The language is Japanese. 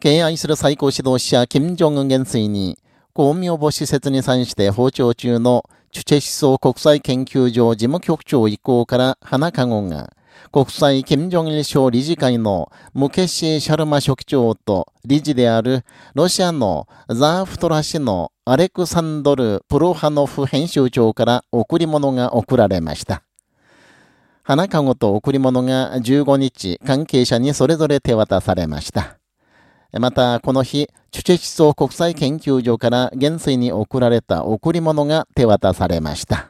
敬愛する最高指導者、金正恩元帥に、公明母施設に際して訪朝中の、チュチェ思想国際研究所事務局長以降から花籠が、国際金正日賞理事会のムケシ・シャルマ書記長と理事であるロシアのザーフトラ氏のアレクサンドル・プロハノフ編集長から贈り物が贈られました。花籠と贈り物が15日関係者にそれぞれ手渡されました。また、この日、チュチェ思想国際研究所から元帥に贈られた贈り物が手渡されました。